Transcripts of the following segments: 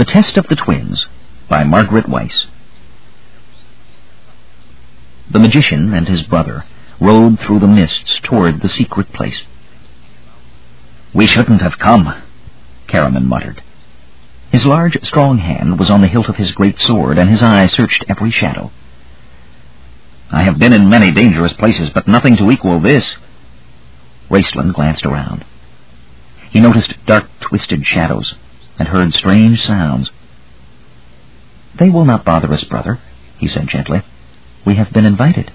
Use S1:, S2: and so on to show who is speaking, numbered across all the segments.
S1: The Test of the Twins by Margaret Weis. The magician and his brother rode through the mists toward the secret place. We shouldn't have come, Caramon muttered. His large, strong hand was on the hilt of his great sword, and his eye searched every shadow. I have been in many dangerous places, but nothing to equal this. Raistlin glanced around. He noticed dark, twisted shadows and heard strange sounds. They will not bother us, brother, he said gently. We have been invited.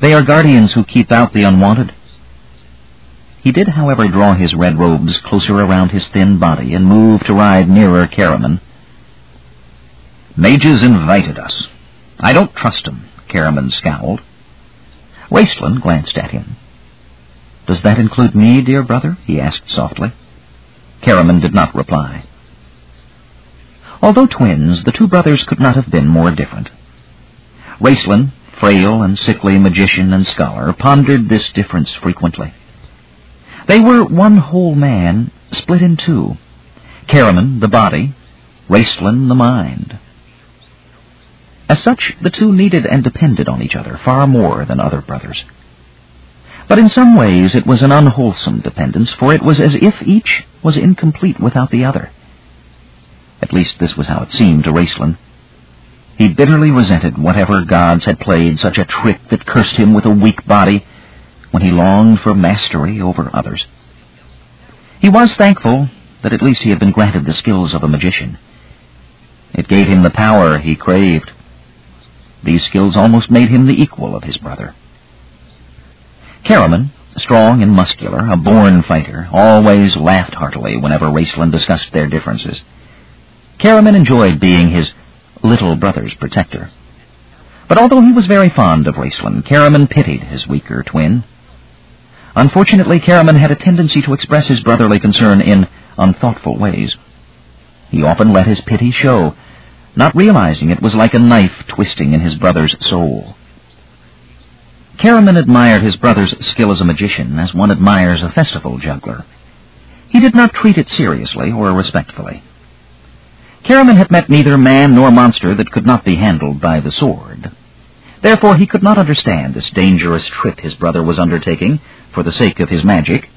S1: They are guardians who keep out the unwanted. He did, however, draw his red robes closer around his thin body and move to ride nearer Caramon. Mages invited us. I don't trust 'em, Caramon scowled. Raistlin glanced at him. Does that include me, dear brother? he asked softly. Caramon did not reply. Although twins, the two brothers could not have been more different. Raistlin, frail and sickly magician and scholar, pondered this difference frequently. They were one whole man, split in two. Caramon, the body, Raistlin, the mind. As such, the two needed and depended on each other far more than other brothers. But in some ways it was an unwholesome dependence, for it was as if each was incomplete without the other. At least this was how it seemed to Raistlin. He bitterly resented whatever gods had played such a trick that cursed him with a weak body when he longed for mastery over others. He was thankful that at least he had been granted the skills of a magician. It gave him the power he craved. These skills almost made him the equal of his brother. Caramon, strong and muscular, a born fighter, always laughed heartily whenever Raistlin discussed their differences. Caramon enjoyed being his little brother's protector. But although he was very fond of Raistlin, Caramon pitied his weaker twin. Unfortunately, Caramon had a tendency to express his brotherly concern in unthoughtful ways. He often let his pity show, not realizing it was like a knife twisting in his brother's soul. Caramon admired his brother's skill as a magician as one admires a festival juggler. He did not treat it seriously or respectfully. Caramon had met neither man nor monster that could not be handled by the sword. Therefore he could not understand this dangerous trip his brother was undertaking for the sake of his magic.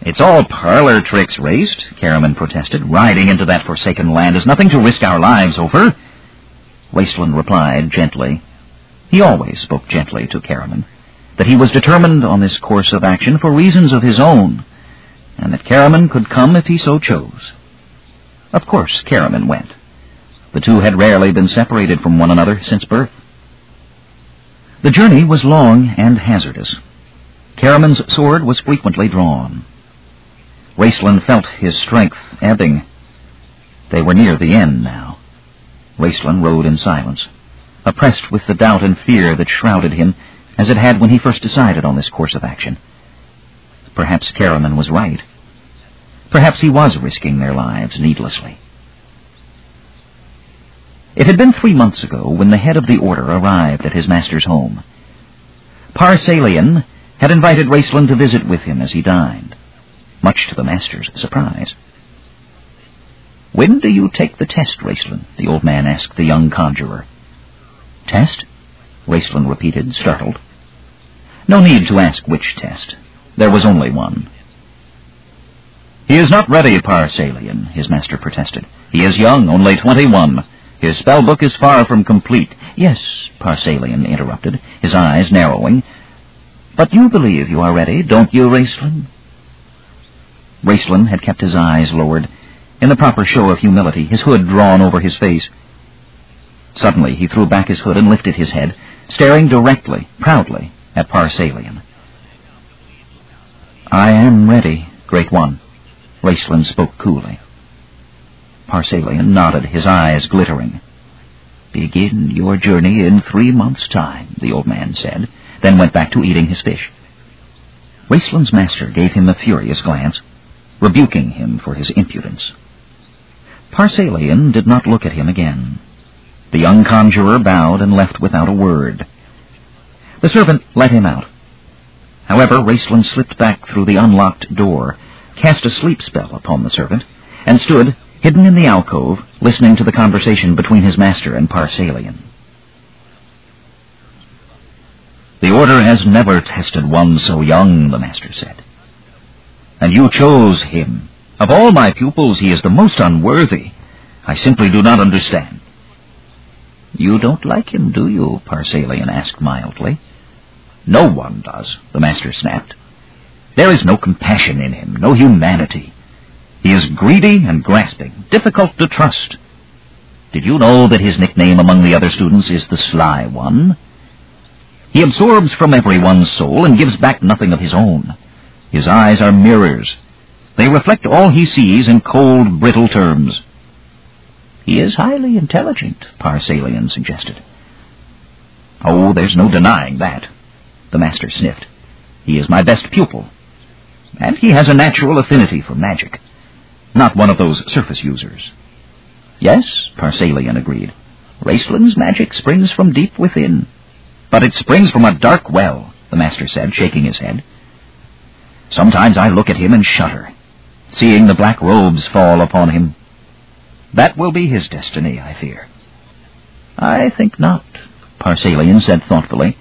S1: It's all parlor tricks, Raist, Caramon protested. Riding into that forsaken land is nothing to risk our lives over. Raistlin replied gently, he always spoke gently to Caramon, that he was determined on this course of action for reasons of his own, and that Caramon could come if he so chose. Of course, Caramon went. The two had rarely been separated from one another since birth. The journey was long and hazardous. Caramon's sword was frequently drawn. Raistlin felt his strength ebbing. They were near the end now. Raistlin rode in silence oppressed with the doubt and fear that shrouded him, as it had when he first decided on this course of action. Perhaps Caramon was right. Perhaps he was risking their lives needlessly. It had been three months ago when the head of the order arrived at his master's home. Par-Salian had invited Raistlin to visit with him as he dined, much to the master's surprise. When do you take the test, Raistlin? the old man asked the young conjurer. Test? Raistlin repeated, startled. No need to ask which test. There was only one. He is not ready, Par-Salian, his master protested. He is young, only twenty-one. His spellbook is far from complete. Yes, Par-Salian interrupted, his eyes narrowing. But you believe you are ready, don't you, Raistlin? Raistlin had kept his eyes lowered, in the proper show of humility, his hood drawn over his face. Suddenly he threw back his hood and lifted his head, staring directly, proudly, at Par-Salian. I am ready, Great One, Raistlin spoke coolly. Par-Salian nodded, his eyes glittering. Begin your journey in three months' time, the old man said, then went back to eating his fish. Raistlin's master gave him a furious glance, rebuking him for his impudence. Par-Salian did not look at him again. The young conjurer bowed and left without a word. The servant let him out. However, Raistlin slipped back through the unlocked door, cast a sleep spell upon the servant, and stood, hidden in the alcove, listening to the conversation between his master and Par-Salian. The Order has never tested one so young, the master said. And you chose him. Of all my pupils, he is the most unworthy. I simply do not understand. You don't like him, do you? Par-Salian asked mildly. No one does, the master snapped. There is no compassion in him, no humanity. He is greedy and grasping, difficult to trust. Did you know that his nickname among the other students is the Sly One? He absorbs from everyone's soul and gives back nothing of his own. His eyes are mirrors. They reflect all he sees in cold, brittle terms. He is highly intelligent, Par-Salian suggested. Oh, there's no denying that, the master sniffed. He is my best pupil. And he has a natural affinity for magic. Not one of those surface users. Yes, Par-Salian agreed. Raistlin's magic springs from deep within. But it springs from a dark well, the master said, shaking his head. Sometimes I look at him and shudder, seeing the black robes fall upon him. That will be his destiny, I fear. I think not, Par-Salian said thoughtfully.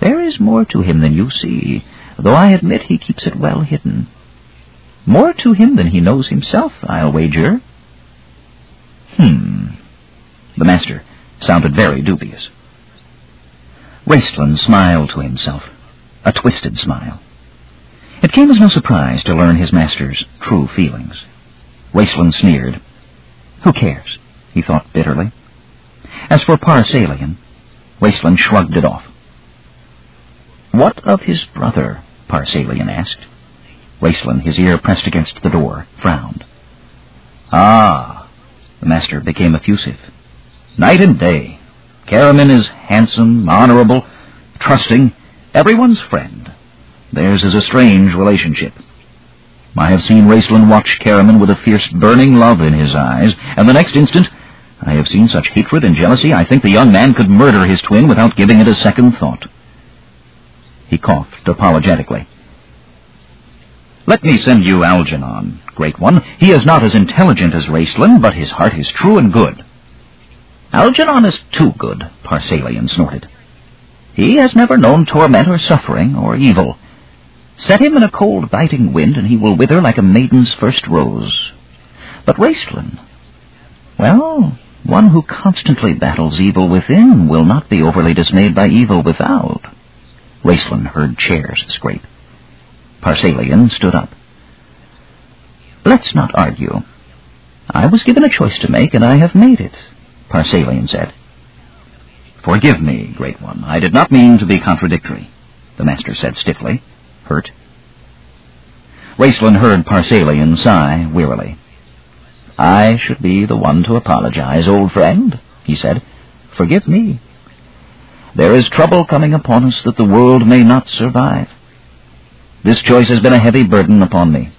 S1: There is more to him than you see, though I admit he keeps it well hidden. More to him than he knows himself, I'll wager. Hmm. The master sounded very dubious. Raistlin smiled to himself, a twisted smile. It came as no surprise to learn his master's true feelings. Raistlin sneered. Who cares? he thought bitterly. As for Par-Salian, Raistlin shrugged it off. What of his brother? Par-Salian asked. Raistlin, his ear pressed against the door, frowned. Ah, the master became effusive. Night and day. Caramon is handsome, honorable, trusting, everyone's friend. Theirs is a strange relationship. I have seen Raistlin watch Caramon with a fierce burning love in his eyes, and the next instant I have seen such hatred and jealousy I think the young man could murder his twin without giving it a second thought. He coughed apologetically. Let me send you Algernon, Great One. He is not as intelligent as Raistlin, but his heart is true and good. Algernon is too good, Par-Salian snorted. He has never known torment or suffering or evil. Set him in a cold, biting wind, and he will wither like a maiden's first rose. But Raistlin, well, one who constantly battles evil within will not be overly dismayed by evil without. Raistlin heard chairs scrape. Par-Salian stood up. Let's not argue. I was given a choice to make, and I have made it, Par-Salian said. Forgive me, Great One. I did not mean to be contradictory, the Master said stiffly, hurt. Raistlin heard Par-Salian sigh wearily. I should be the one to apologize, old friend, he said. Forgive me. There is trouble coming upon us that the world may not survive. This choice has been a heavy burden upon me.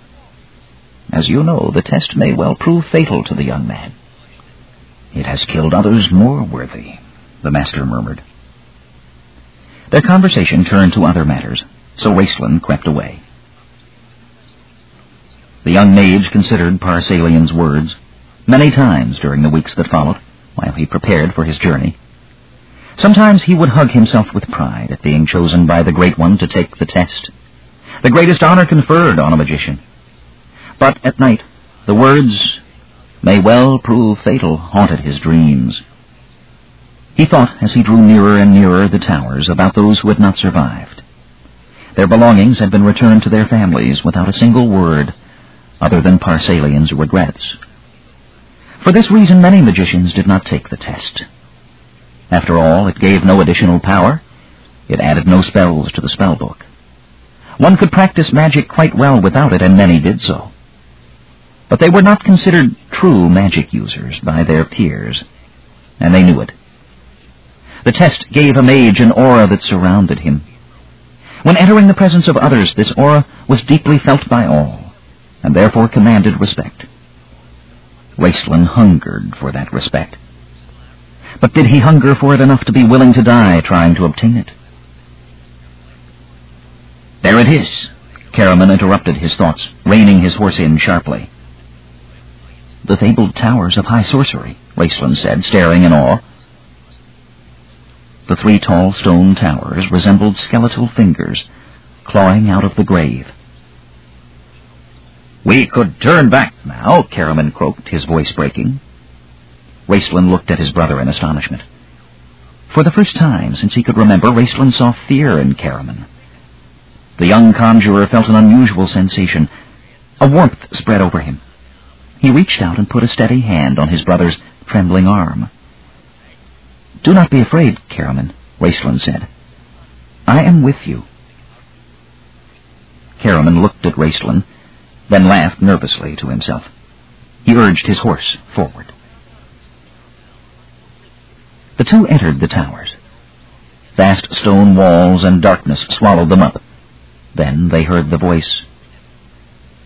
S1: As you know, the test may well prove fatal to the young man. It has killed others more worthy, the master murmured. Their conversation turned to other matters, so Raistlin crept away. The young mage considered Par-Salian's words many times during the weeks that followed, while he prepared for his journey. Sometimes he would hug himself with pride at being chosen by the Great One to take the test the greatest honor conferred on a magician. But at night, the words, may well prove fatal, haunted his dreams. He thought, as he drew nearer and nearer the towers, about those who had not survived. Their belongings had been returned to their families without a single word other than Par-Salian's regrets. For this reason, many magicians did not take the test. After all, it gave no additional power. It added no spells to the spellbook. One could practice magic quite well without it, and many did so. But they were not considered true magic users by their peers, and they knew it. The test gave a mage an aura that surrounded him. When entering the presence of others, this aura was deeply felt by all, and therefore commanded respect. Raistlin hungered for that respect. But did he hunger for it enough to be willing to die trying to obtain it? There it is. Caramon interrupted his thoughts, reining his horse in sharply. The fabled towers of high sorcery, Raistlin said, staring in awe. The three tall stone towers resembled skeletal fingers, clawing out of the grave. We could turn back now, Caramon croaked, his voice breaking. Raistlin looked at his brother in astonishment. For the first time since he could remember, Raistlin saw fear in Caramon. The young conjurer felt an unusual sensation. A warmth spread over him. He reached out and put a steady hand on his brother's trembling arm. Do not be afraid, Caramon, Raistlin said. I am with you. Caramon looked at Raistlin, then laughed nervously to himself. He urged his horse forward. The two entered the towers. Vast stone walls and darkness swallowed them up. Then they heard the voice.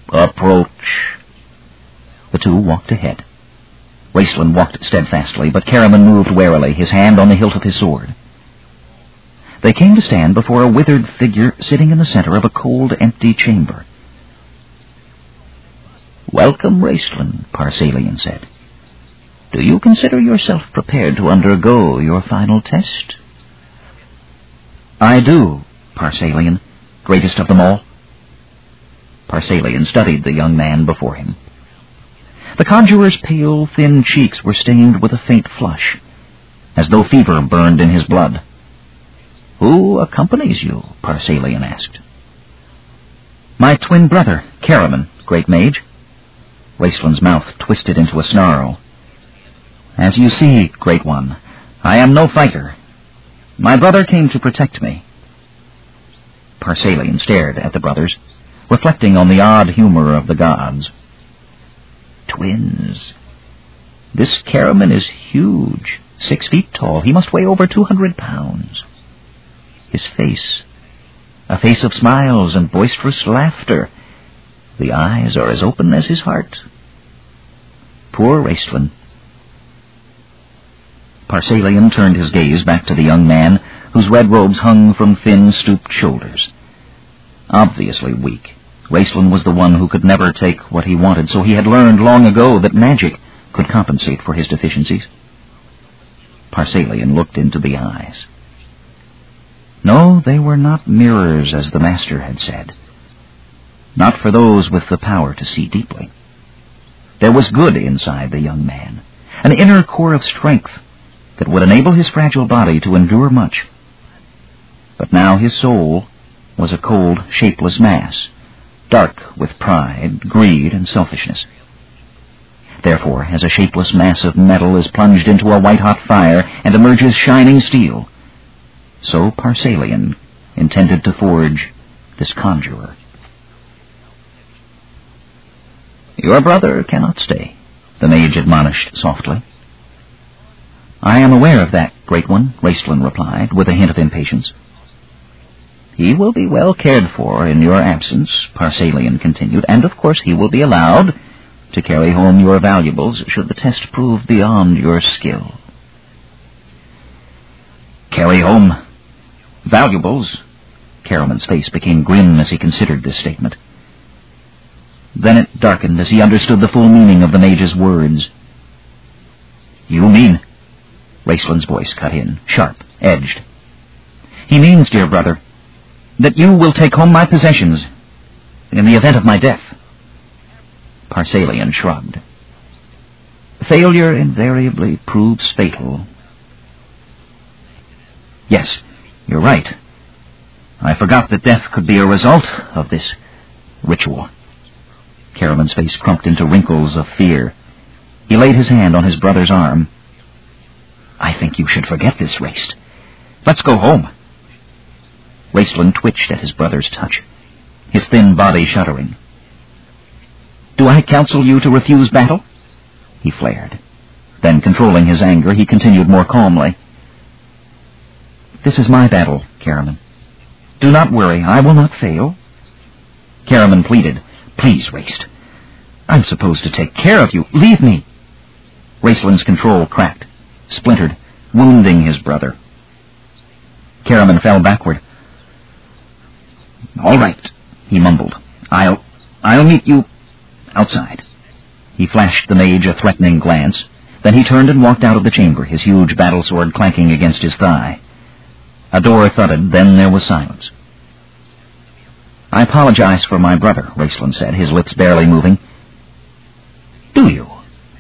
S1: Approach. The two walked ahead. Raistlin walked steadfastly, but Caramon moved warily, his hand on the hilt of his sword. They came to stand before a withered figure sitting in the center of a cold, empty chamber. Welcome, Raistlin, Par-Salian said. Do you consider yourself prepared to undergo your final test? I do, Par-Salian, greatest of them all. Par-Salian studied the young man before him. The conjurer's pale, thin cheeks were stained with a faint flush, as though fever burned in his blood. Who accompanies you? Par-Salian asked. My twin brother, Caramon, great mage. Raistlin's mouth twisted into a snarl. As you see, Great One, I am no fighter. My brother came to protect me. Par-Salian stared at the brothers, reflecting on the odd humor of the gods. Twins. This Caramon is huge, six feet tall. He must weigh over two hundred pounds. His face, a face of smiles and boisterous laughter. The eyes are as open as his heart. Poor Raistlin. Par-Salian turned his gaze back to the young man, whose red robes hung from thin, stooped shoulders. Obviously weak, Raistlin was the one who could never take what he wanted, so he had learned long ago that magic could compensate for his deficiencies. Par-Salian looked into the eyes. No, they were not mirrors, as the Master had said. Not for those with the power to see deeply. There was good inside the young man, an inner core of strength that would enable his fragile body to endure much. But now his soul was a cold, shapeless mass, dark with pride, greed, and selfishness. Therefore, as a shapeless mass of metal is plunged into a white-hot fire and emerges shining steel, so Par-Salian intended to forge this conjurer. Your brother cannot stay, the mage admonished softly. I am aware of that, great one, Raistlin replied, with a hint of impatience. He will be well cared for in your absence, Par-Salian continued, and of course he will be allowed to carry home your valuables should the test prove beyond your skill. Carry home valuables? Caramon's face became grim as he considered this statement. Then it darkened as he understood the full meaning of the mage's words. You mean Raistlin's voice cut in, sharp, edged. He means, dear brother, that you will take home my possessions in the event of my death. Par-Salian shrugged. Failure invariably proves fatal. Yes, you're right. I forgot that death could be a result of this ritual. Caramon's face crumped into wrinkles of fear. He laid his hand on his brother's arm. I think you should forget this, Raist. Let's go home. Raistlin twitched at his brother's touch, his thin body shuddering. Do I counsel you to refuse battle? He flared. Then, controlling his anger, he continued more calmly. This is my battle, Caramon. Do not worry, I will not fail. Caramon pleaded. Please, Raist. I'm supposed to take care of you. Leave me. Raistlin's control cracked splintered, wounding his brother. Caramon fell backward. All right, he mumbled. I'll... I'll meet you outside. He flashed the mage a threatening glance, then he turned and walked out of the chamber, his huge battle sword clanking against his thigh. A door thudded, then there was silence. I apologize for my brother, Raistlin said, his lips barely moving. Do you?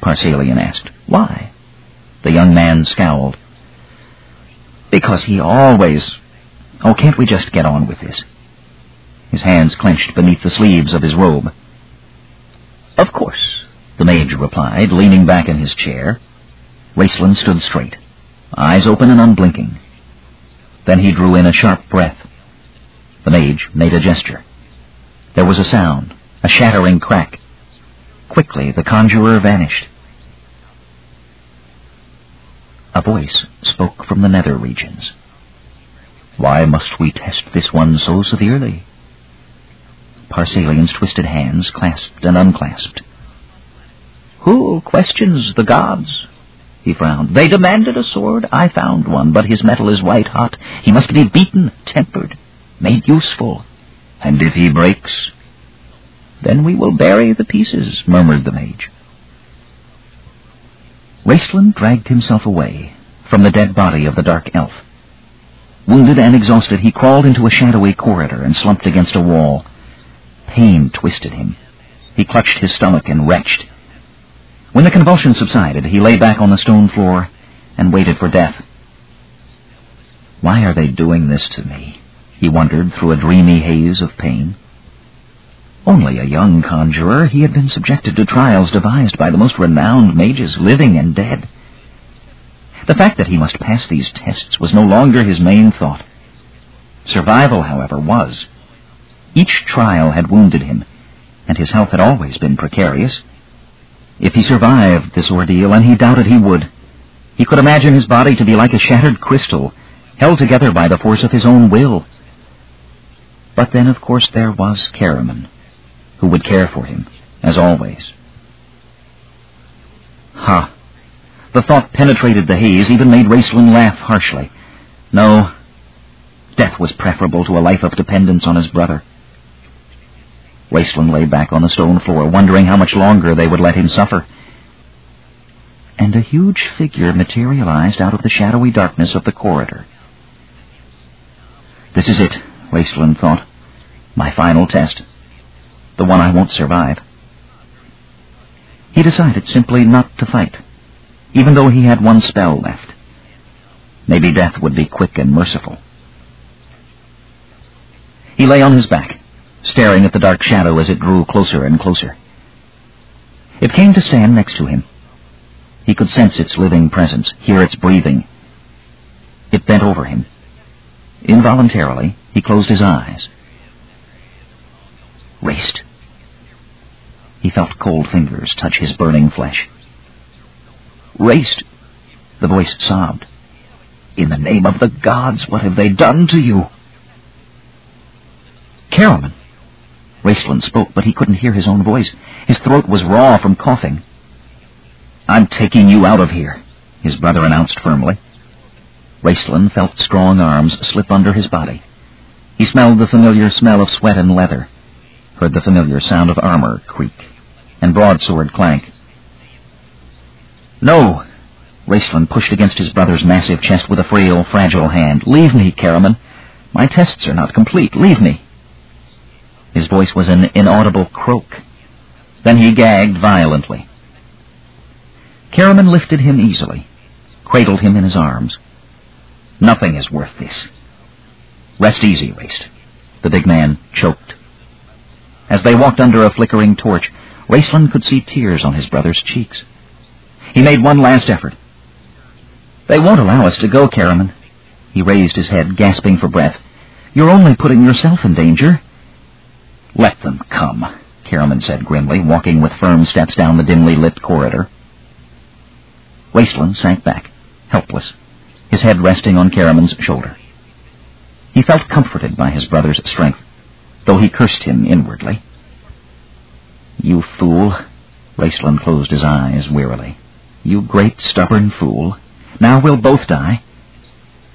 S1: Par-Salian asked. Why? The young man scowled. Because he always... Oh, can't we just get on with this? His hands clenched beneath the sleeves of his robe. Of course, the mage replied, leaning back in his chair. Raistlin stood straight, eyes open and unblinking. Then he drew in a sharp breath. The mage made a gesture. There was a sound, a shattering crack. Quickly, the conjurer vanished. A voice spoke from the nether regions. Why must we test this one so severely? Par-Salian's twisted hands clasped and unclasped. Who questions the gods? He frowned. They demanded a sword. I found one, but his metal is white hot. He must be beaten, tempered, made useful. And if he breaks? Then we will bury the pieces, murmured the mage. Raistlin dragged himself away from the dead body of the dark elf. Wounded and exhausted, he crawled into a shadowy corridor and slumped against a wall. Pain twisted him. He clutched his stomach and retched. When the convulsion subsided, he lay back on the stone floor and waited for death. Why are they doing this to me? He wondered through a dreamy haze of pain. Only a young conjurer, he had been subjected to trials devised by the most renowned mages, living and dead. The fact that he must pass these tests was no longer his main thought. Survival, however, was. Each trial had wounded him, and his health had always been precarious. If he survived this ordeal, and he doubted he would, he could imagine his body to be like a shattered crystal, held together by the force of his own will. But then, of course, there was Caramon, who would care for him, as always. Ha! The thought penetrated the haze, even made Raistlin laugh harshly. No, death was preferable to a life of dependence on his brother. Raistlin lay back on the stone floor, wondering how much longer they would let him suffer. And a huge figure materialized out of the shadowy darkness of the corridor. This is it, Raistlin thought. My final test. The one I won't survive. He decided simply not to fight, even though he had one spell left. Maybe death would be quick and merciful. He lay on his back, staring at the dark shadow as it drew closer and closer. It came to stand next to him. He could sense its living presence, hear its breathing. It bent over him. Involuntarily, he closed his eyes. Raist. He felt cold fingers touch his burning flesh. Raist, the voice sobbed. In the name of the gods, what have they done to you? Caramon. Raistlin spoke, but he couldn't hear his own voice. His throat was raw from coughing. I'm taking you out of here, his brother announced firmly. Raistlin felt strong arms slip under his body. He smelled the familiar smell of sweat and leather, heard the familiar sound of armor creak, and broadsword clank. No! Raistlin pushed against his brother's massive chest with a frail, fragile hand. Leave me, Caramon. My tests are not complete. Leave me. His voice was an inaudible croak. Then he gagged violently. Caramon lifted him easily, cradled him in his arms. Nothing is worth this. Rest easy, Raist. The big man choked. As they walked under a flickering torch, Raistlin could see tears on his brother's cheeks. He made one last effort. They won't allow us to go, Caramon. He raised his head, gasping for breath. You're only putting yourself in danger. Let them come, Caramon said grimly, walking with firm steps down the dimly lit corridor. Raistlin sank back, helpless, his head resting on Caramon's shoulder. He felt comforted by his brother's strength, though he cursed him inwardly. You fool. Raistlin closed his eyes wearily. You great stubborn fool. Now we'll both die.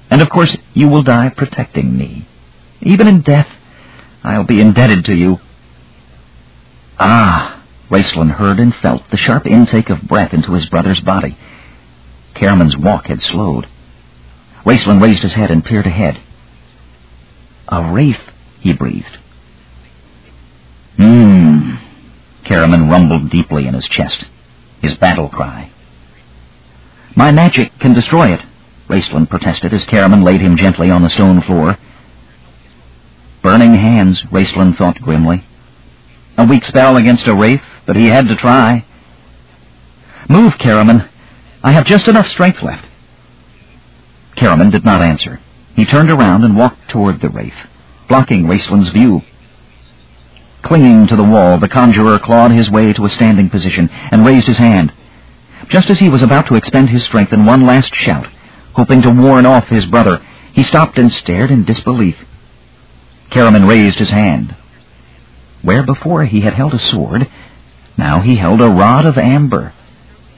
S1: And of course you will die protecting me. Even in death, I'll be indebted to you. Ah, Raistlin heard and felt the sharp intake of breath into his brother's body. Caramon's walk had slowed. Raistlin raised his head and peered ahead. A wraith, he breathed. Hmm. Caramon rumbled deeply in his chest, his battle cry. My magic can destroy it, Raistlin protested as Caramon laid him gently on the stone floor. Burning hands, Raistlin thought grimly. A weak spell against a wraith, but he had to try. Move, Caramon. I have just enough strength left. Caramon did not answer. He turned around and walked toward the wraith, blocking Raistlin's view. Clinging to the wall, the conjurer clawed his way to a standing position and raised his hand. Just as he was about to expend his strength in one last shout, hoping to warn off his brother, he stopped and stared in disbelief. Caramon raised his hand. Where before he had held a sword, now he held a rod of amber.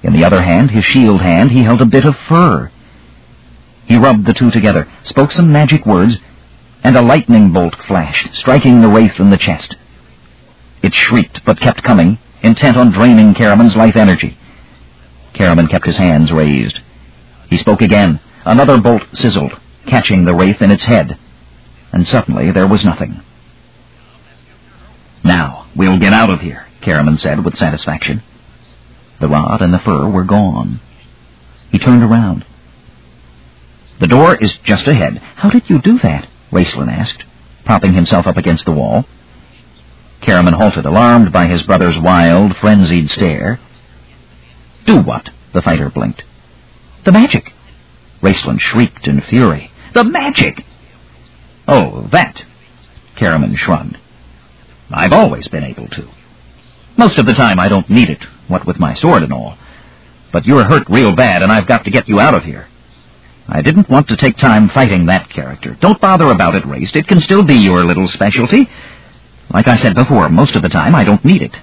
S1: In the other hand, his shield hand, he held a bit of fur. He rubbed the two together, spoke some magic words, and a lightning bolt flashed, striking the wraith in the chest. It shrieked, but kept coming, intent on draining Caramon's life energy. Caramon kept his hands raised. He spoke again. Another bolt sizzled, catching the wraith in its head. And suddenly there was nothing. Now, we'll get out of here, Caramon said with satisfaction. The rod and the fur were gone. He turned around. The door is just ahead. How did you do that? Raistlin asked, propping himself up against the wall. Caramon halted, alarmed by his brother's wild, frenzied stare. Do what? The fighter blinked. The magic! Raistlin shrieked in fury. The magic! Oh, that! Caramon shrugged. I've always been able to. Most of the time I don't need it, what with my sword and all. But you're hurt real bad, and I've got to get you out of here. I didn't want to take time fighting that character. Don't bother about it, Raist. It can still be your little specialty. Like I said before, most of the time I don't need it.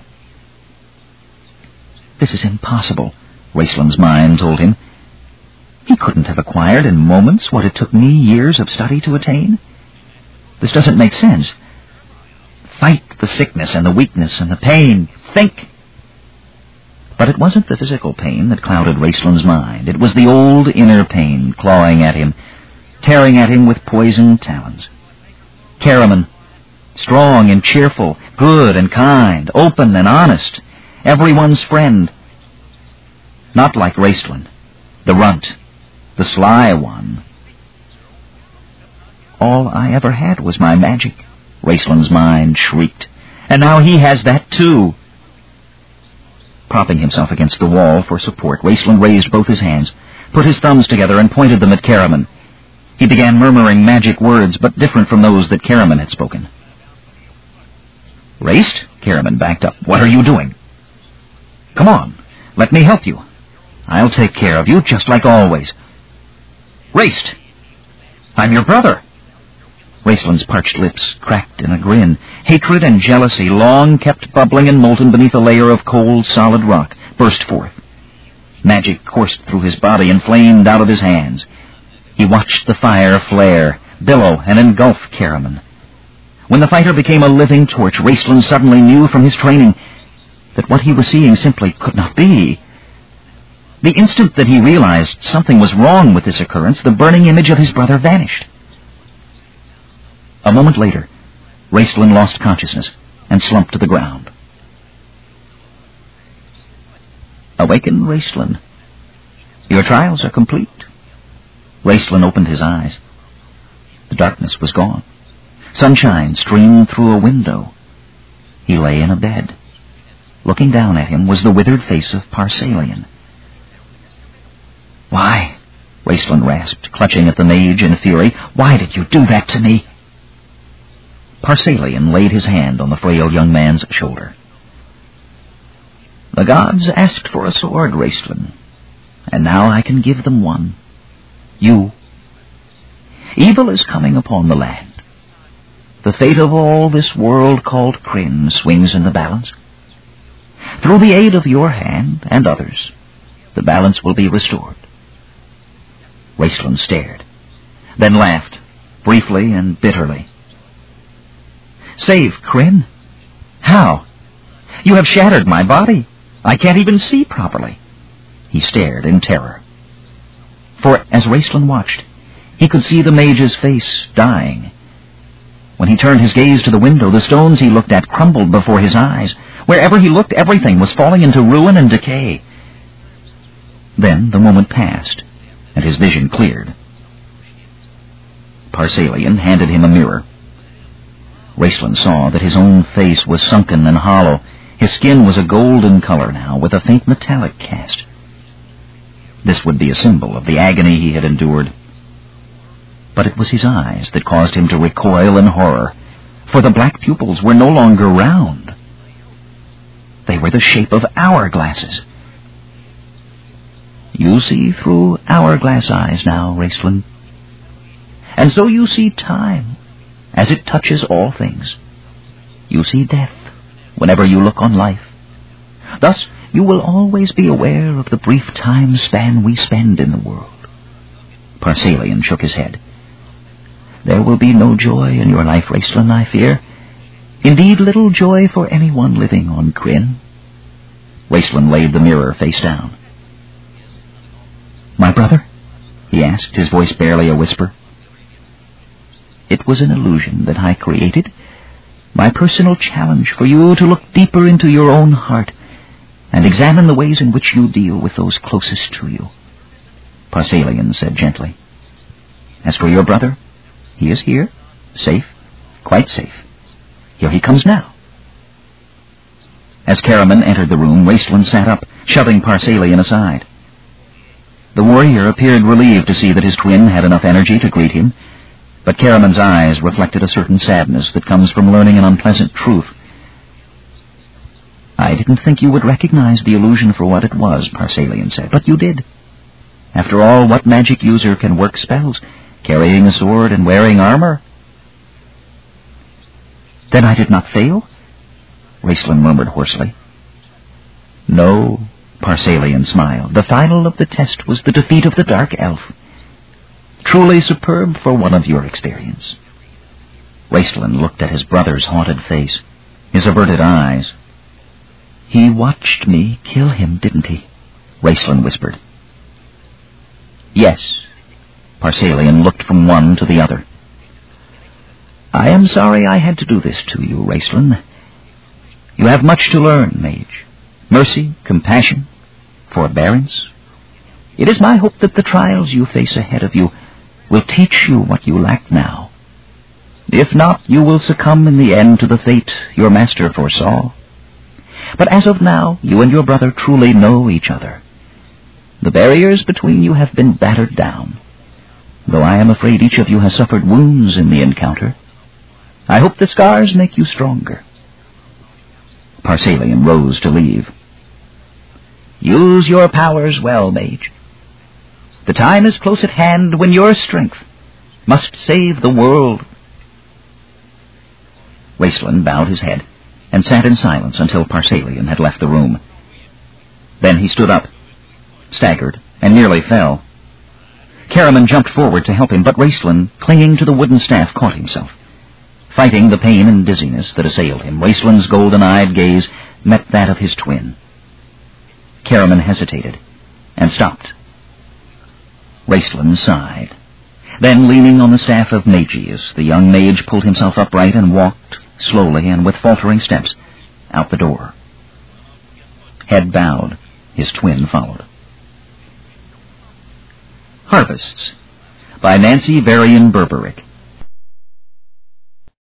S1: This is impossible, Raistlin's mind told him. He couldn't have acquired in moments what it took me years of study to attain. This doesn't make sense. Fight the sickness and the weakness and the pain. Think. But it wasn't the physical pain that clouded Raistlin's mind. It was the old inner pain clawing at him, tearing at him with poisoned talons. Caramon, strong and cheerful, good and kind, open and honest, everyone's friend. Not like Raistlin, the runt, the sly one. All I ever had was my magic, Raistlin's mind shrieked. And now he has that too. Propping himself against the wall for support, Raistlin raised both his hands, put his thumbs together, and pointed them at Caramon. He began murmuring magic words, but different from those that Caramon had spoken. Raist? Caramon backed up. What are you doing? Come on, let me help you. I'll take care of you just like always. Raist! I'm your brother. Raistlin's parched lips cracked in a grin. Hatred and jealousy, long kept bubbling and molten beneath a layer of cold, solid rock, burst forth. Magic coursed through his body and flamed out of his hands. He watched the fire flare, billow, and engulf Caramon. When the fighter became a living torch, Raistlin suddenly knew from his training that what he was seeing simply could not be. The instant that he realized something was wrong with this occurrence, the burning image of his brother vanished. A moment later, Raistlin lost consciousness and slumped to the ground. Awaken, Raistlin. Your trials are complete. Raistlin opened his eyes. The darkness was gone. Sunshine streamed through a window. He lay in a bed. Looking down at him was the withered face of Par-Salian. Why? Raistlin rasped, clutching at the mage in fury. Why did you do that to me? Par-Salian laid his hand on the frail young man's shoulder. The gods asked for a sword, Raistlin, and now I can give them one. You. Evil is coming upon the land. The fate of all this world called Krynn swings in the balance. Through the aid of your hand and others, the balance will be restored. Raistlin stared, then laughed, briefly and bitterly. Save Krynn? How? You have shattered my body. I can't even see properly. He stared in terror. For as Raistlin watched, he could see the mage's face dying. When he turned his gaze to the window, the stones he looked at crumbled before his eyes. Wherever he looked, everything was falling into ruin and decay. Then the moment passed, and his vision cleared. Par-Salian handed him a mirror. Raistlin saw that his own face was sunken and hollow. His skin was a golden color now, with a faint metallic cast. This would be a symbol of the agony he had endured. But it was his eyes that caused him to recoil in horror, for the black pupils were no longer round. They were the shape of hourglasses. You see through hourglass eyes now, Raistlin. And so you see time, as it touches all things. You see death whenever you look on life. Thus, you will always be aware of the brief time span we spend in the world. Par-Salian shook his head. There will be no joy in your life, Raistlin, I fear. Indeed, little joy for anyone living on Krynn. Raistlin laid the mirror face down. My brother? he asked, his voice barely a whisper. It was an illusion that I created, my personal challenge for you to look deeper into your own heart and examine the ways in which you deal with those closest to you. Par-Salian said gently. As for your brother, he is here, safe, quite safe. Here he comes now. As Caramon entered the room, Raistlin sat up, shoving Par-Salian aside. The warrior appeared relieved to see that his twin had enough energy to greet him, but Caramon's eyes reflected a certain sadness that comes from learning an unpleasant truth. I didn't think you would recognize the illusion for what it was, Par-Salian said, but you did. After all, what magic user can work spells, carrying a sword and wearing armor? Then I did not fail? Raistlin murmured hoarsely. No, Par-Salian smiled. The final of the test was the defeat of the Dark Elf. Truly superb for one of your experience. Raistlin looked at his brother's haunted face, his averted eyes. He watched me kill him, didn't he? Raistlin whispered. Yes. Par-Salian looked from one to the other. I am sorry I had to do this to you, Raistlin. You have much to learn, mage. Mercy, compassion, forbearance. It is my hope that the trials you face ahead of you will teach you what you lack now. If not, you will succumb in the end to the fate your master foresaw. But as of now, you and your brother truly know each other. The barriers between you have been battered down, though I am afraid each of you has suffered wounds in the encounter. I hope the scars make you stronger. Par-Salian rose to leave. Use your powers well, mage. The time is close at hand when your strength must save the world. Raistlin bowed his head and sat in silence until Par-Salian had left the room. Then he stood up, staggered, and nearly fell. Caramon jumped forward to help him, but Raistlin, clinging to the wooden staff, caught himself. Fighting the pain and dizziness that assailed him, Raistlin's golden-eyed gaze met that of his twin. Caramon hesitated and stopped Raistlin sighed. Then, leaning on the staff of Magius, the young mage pulled himself upright and walked, slowly and with faltering steps, out the door. Head bowed, his twin followed. Harvests by Nancy Varney Berberick